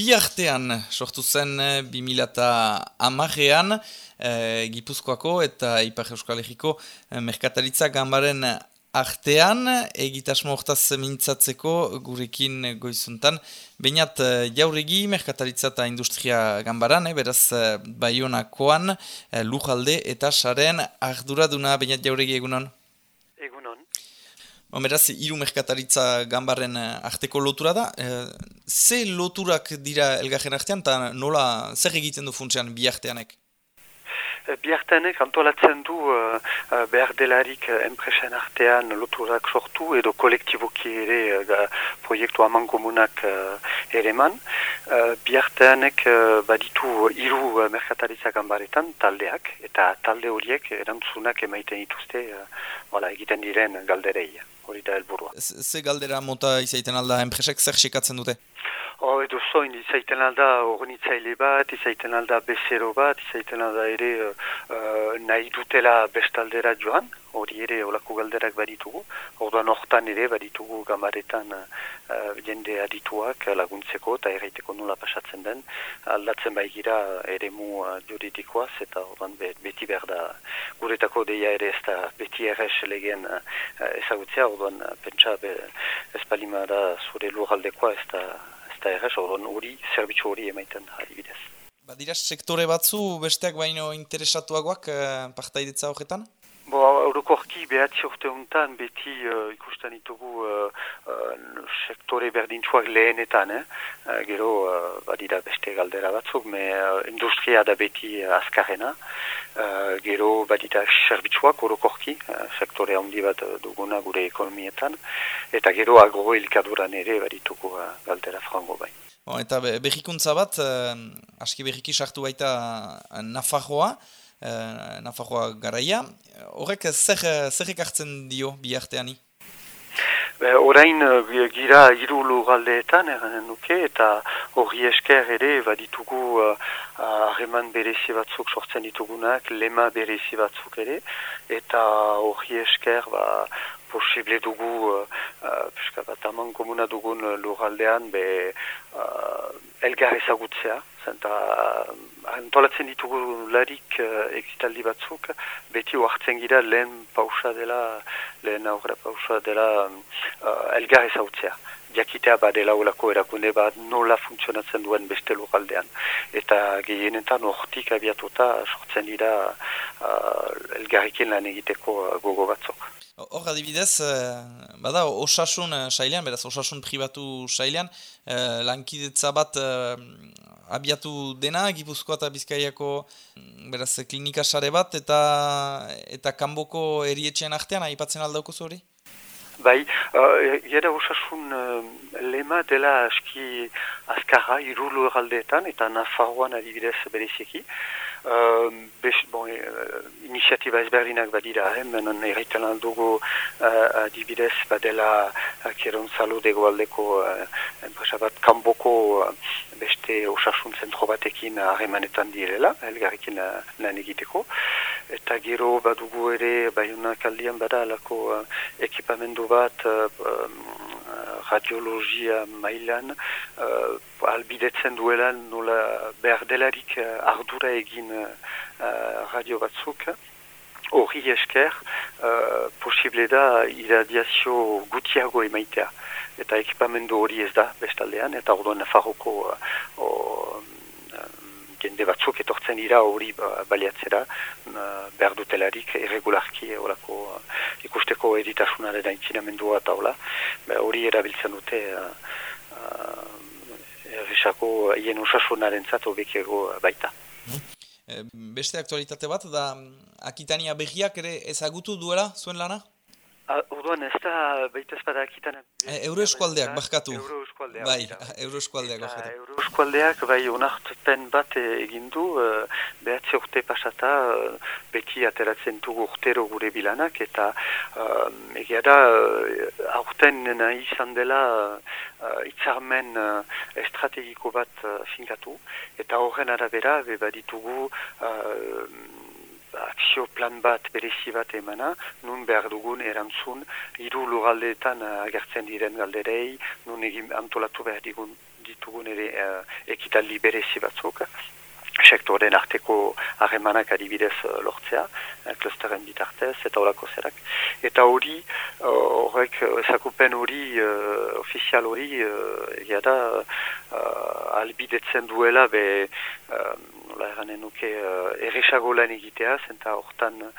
Bi artean sortu zen 2008an e, Gipuzkoako eta Ipar Euskal Herriko Merkataritza Gambaren artean egitasmo hortaz mintzatzeko gurekin goizuntan. Bainat jauregi merkataritza eta industria gambaran, eh, beraz baionakoan lujalde eta saren arduraduna bainat jauregi? Egunon. Beraz, hiru merkataritza gambarren arteko lotura da. E, ze loturak dira elgarren artean eta nola zer egiten du funtsean bi arteanek? Biartenek antolatzen du uh, behar delarik enpresen artean loturak sortu edo kolektiboki ere uh, proiektu haman komunak uh, ere man. Uh, Biartenek uh, baditu hiru uh, merkataritza gambaretan taldeak eta talde horiek erantzunak emaiten dituzte uh, egiten diren galderei. Hori da helburua. Ze galdera mota izaiten alda enpresek zer sekatzen dute? Oh, edo zoin, izaiten alda ornitzaile bat, izaiten alda bezero bat, izaiten alda ere uh, nahi dutela bestaldera joan, hori ere olako galderak baditugu, orduan hortan ere baditugu gamaretan uh, jende adituak laguntzeko eta erraiteko nola pasatzen den, aldatzen baigira ere mu uh, juridikoaz eta orduan beti behar da. Guretako deia ere ez da beti errez legen uh, ezagutzea, orduan pentsa be, ez palima da zure lurraldekoa ez da eta errez, hori, zerbitzu hori emaiten adibidez. Badira sektore batzu besteak baino interesatuagoak eh, partaidetza horretan? Bo, eurokorki behatzi urte honetan beti uh, ikusten ditugu uh, uh, sektore berdintzuak lehenetan, eh? uh, gero uh, badira beste galdera batzuk, me uh, industria da beti uh, azkarrena, uh, gero badira serbitzuak orokorki, uh, sektore handi bat duguna gure ekonomietan, eta gero agro ilkaduran ere baditugu uh, galdera frango bai. Bon, eta berrikuntza bat, uh, aski berriki sartu baita Nafarroa, Nafarroa garaia. Horrek zer, zer ekartzen dio bi arteani? Be, orain gira hiru lugaldeetan eranen nuke eta hori esker ere baditugu harreman uh, berezi batzuk sortzen ditugunak, lema berezi batzuk ere eta hori esker ba, posible dugu uh, bat aman komuna dugun lugaldean be uh, elgar ezagutzea zenta antolatzen ditugu larik uh, egitaldi batzuk, beti oartzen gira lehen pausa dela, lehen aurra pausa dela uh, elgar ezautzea. Jakitea badela olako erakunde bat nola funtzionatzen duen beste lokaldean. Eta gehienetan hortik abiatuta sortzen dira uh, elgarrikin lan egiteko gogo batzuk. Hor, adibidez, bada, osasun sailean, beraz, osasun pribatu sailean, lankidetza bat abiatu dena, Gipuzkoa eta Bizkaiako mm, beraz, klinika sare bat, eta eta kanboko erietxean artean, aipatzen aldauko hori? Bai, uh, jera usasun uh, lema dela aski azkarra irulu eraldeetan eta Nafarroan adibidez bereziki. Uh, bon, uh, iniziatiba ezberdinak badira, eh? menen erraiten aldugu uh, adibidez badela uh, keron zalo dego aldeko uh, bat kanboko uh, beste osasun zentro batekin harremanetan direla, elgarrekin lan egiteko. Eta gero badugu ere, baiunak aldian bada alako uh, ekipamendu bat uh, um, radiologia mailan uh, albidetzen duela nola behar delarik uh, ardura egin uh, radio batzuk. Horri esker, uh, posible da iradiazio gutiago emaitea eta ekipamendu hori ez da bestaldean, eta orduan Nafarroko uh, jende batzuk etortzen dira hori ba, baliatzera uh, behar dutelarik irregularki orako uh, ikusteko editasunaren aintzinamendua eta hola, hori erabiltzen dute uh, errisako uh, hien osasunaren zato baita. Beste aktualitate bat, da Akitania behiak ere ezagutu duela zuen lana? Orduan ez da baita espada akitan. E, euro eskualdeak, bakatu. Euro eskualdeak. Bai, euro eskualdeak. Euro eskualdeak, bai, onartzen bat egindu, uh, behatze urte pasata, uh, beti ateratzen dugu urtero gure bilanak, eta uh, egia da, uh, aurten nahi izan dela uh, itzarmen uh, estrategiko bat uh, finkatu, eta horren arabera, beba ditugu, uh, akzio plan bat, berezi bat emana, nun behar dugun erantzun, hiru lugaldeetan agertzen diren galderei, nun egin antolatu behar digun ditugun ere uh, ekitaldi berezi batzuk, sektoren arteko harremanak adibidez lortzea, klusteren bitartez, eta horako zerak. Eta hori, horrek, ezakupen hori, uh, ofizial hori, uh, da, uh, albidetzen duela, be, nola eranen nuke uh, erresago lan egitea, zenta hortan uh,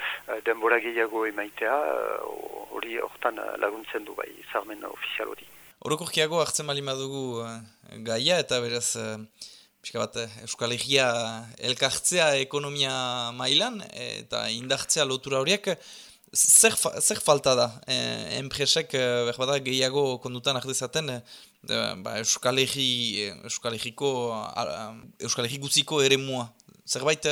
denbora gehiago emaitea, uh, hori uh, hortan uh, laguntzen du bai, zarmen ofizial hori. Orokorkiago hartzen bali madugu uh, gaia eta beraz uh, bat, Euskal Herria elkartzea ekonomia mailan eta indartzea lotura horiek zer, zer falta da? E, enpresek e, gehiago kondutan ardezaten e, ba, Euskal Herri, Euskal Herriko, Euskal Herri guziko ere mua. Zerbait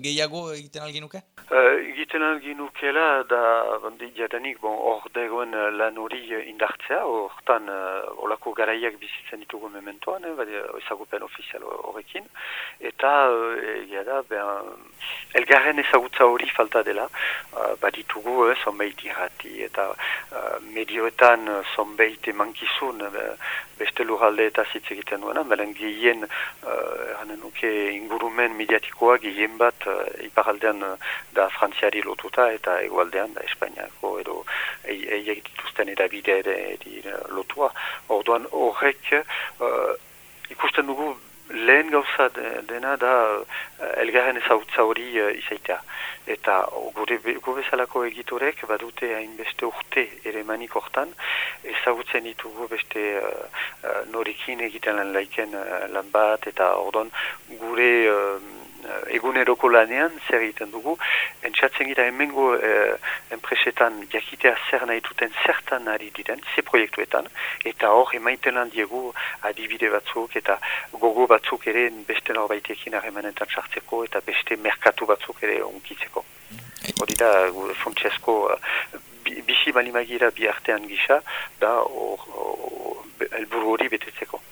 gehiago egiten alginuke? Uh, egiten alginukela da jadanik bon, hor dagoen lan hori indartzea, hortan uh, olako garaiak bizitzen ditugu mementoan, eh, ezagupen ofizial horrekin, eta egia da, ben, elgarren ezagutza hori falta dela, uh, baditugu eh, zonbait irrati, eta uh, medioetan zonbait emankizun, beste lurralde eta zitz egiten duena, belen gehien uh, ingurumen mediatikoa gehien bat uh, iparaldean uh, da frantziari lotuta eta egualdean da Espainiako edo eiek dituzten edabide ere lotua. Orduan horrek uh, ikusten dugu lehen gauza dena da uh, elgarren ezagutza hori uh, izaitea. Eta gure bezalako egitorek badute hainbeste urte ere manik hortan, ezagutzen ditugu beste uh, uh, norekin egiten lan laiken uh, lan bat, eta ordon gure uh, eguneroko lanean zer egiten dugu, entzatzen gira hemengo uh, enpresetan jakitea zer nahi duten zertan ari diren, ze proiektuetan, eta hor emaiten lan diegu adibide batzuk eta gogo batzuk ere beste norbaitekin harremanetan sartzeko eta beste merkatu batzuk ere onkitzeko. Hori da, funtsezko, uh, bizi balimagira bi artean gisa, da, helburu hori betetzeko.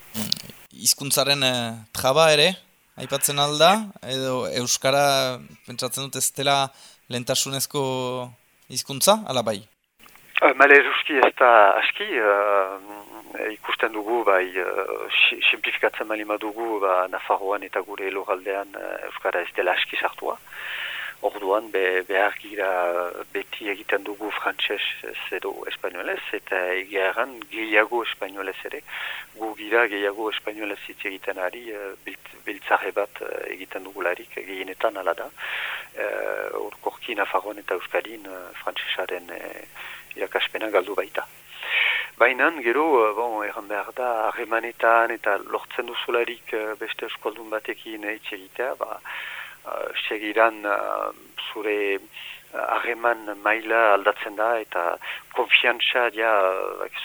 Hizkuntzaren uh, traba ere, aipatzen alda, edo Euskara pentsatzen dut ez dela lentasunezko hizkuntza, ala bai? Uh, Male ez da aski, uh, ikusten dugu, bai, uh, simplifikatzen malima dugu, ba, Nafarroan eta gure loraldean uh, Euskara ez dela aski sartua. Orduan, be, behar gira beti egiten dugu frantxez edo espainolez, eta egearan gehiago espainolez ere. Gu gira gehiago espainolez hitz egiten ari, uh, biltzare bat uh, egiten dugularik, gehienetan ala da. Uh, Orkorki Nafarroan eta Euskadin frantxezaren uh, irakaspena galdu baita. Baina, gero, bon, erran behar da, arremanetan eta lortzen duzularik beste eskoldun batekin hitz egitea, ba, uh, segiran uh, zure harreman uh, maila aldatzen da eta konfiantza ja,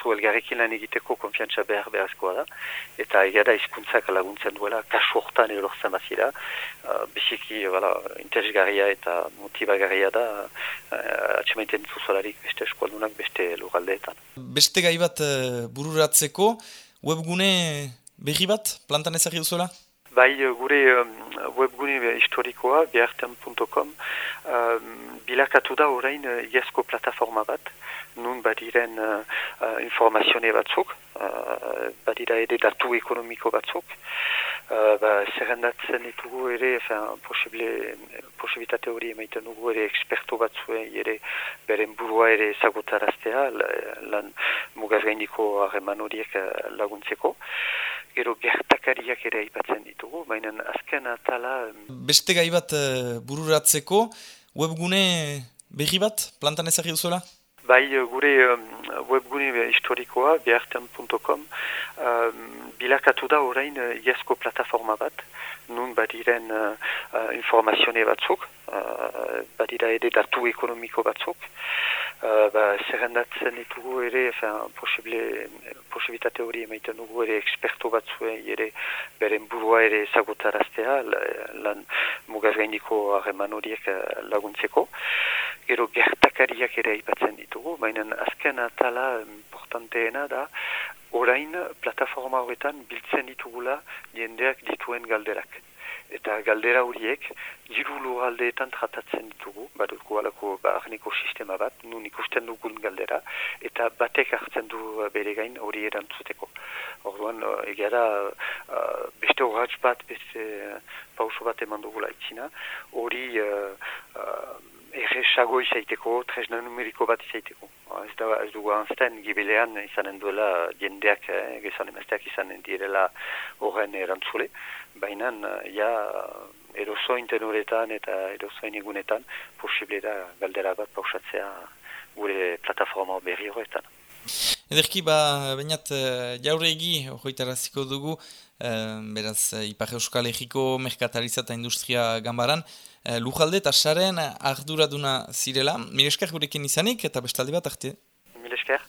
zu elgarrekin lan egiteko konfiantza behar beharskoa da. Eta egada izkuntzak laguntzen duela kasu hortan erortzen bazira. Uh, biziki wala, interesgarria eta motibagarria da uh, atxemaiten zuzolarik beste eskualdunak beste luraldeetan Beste gai bat uh, bururatzeko webgune berri bat plantan ezagir duzuela? Bai, gure um, webgune historikoa, beharten.com, um, bilakatu da orain uh, iesko plataforma bat, nun badiren uh, uh, informazione batzuk, uh, badira ere datu ekonomiko batzuk, uh, ba, zerrendatzen ditugu ere, posibilitate hori emaiten dugu ere eksperto batzuen ere beren burua ere zagotaraztea, lan mugaz gaindiko harreman horiek uh, laguntzeko gero gertakariak ere aipatzen ditugu, baina azken atala... Beste gai bat uh, bururatzeko, webgune berri bat, plantan ezagir duzuela? Bai, gure um, webgune historikoa, beharten.com, um, bilakatu da orain uh, plataforma bat, nun badiren uh, uh, informazione batzuk, uh, badira ere datu ekonomiko batzuk, uh, ba, zerrendatzen ditugu ere, posibilitate hori emaiten dugu ere eksperto batzuen ere beren burua ere zagotaraztea lan mugaz gaindiko harreman horiek uh, laguntzeko. Gero gertakariak ere aipatzen ditugu, baina azken atala importanteena da, orain plataforma horretan biltzen ditugula jendeak dituen galderak. Eta galdera horiek, jiru luraldeetan tratatzen ditugu, badutko alako baharneko sistema bat, nun ikusten dugun galdera, eta batek hartzen du bere gain hori erantzuteko. Orduan, uh, egia da, uh, beste horratz bat, beste uh, pauso bat eman dugula itzina, hori uh, uh, erresago izaiteko, tresna numeriko bat izaiteko. Ez, da, ez dugu anzten, gibilean izanen duela jendeak, eh, gezan emazteak izanen direla horren erantzule, baina uh, ja erozoin tenoretan eta erozoin egunetan posible da galdera bat pausatzea gure plataforma berri horretan. Ederki, ba, bainat, uh, jaure egi, horretaraziko dugu, uh, beraz, uh, Ipar Euskal Ejiko Merkataritza eta Industria Gambaran, uh, lujalde eta saren arduraduna zirela, mireskar gurekin izanik eta bestalde bat arte. Mireskar.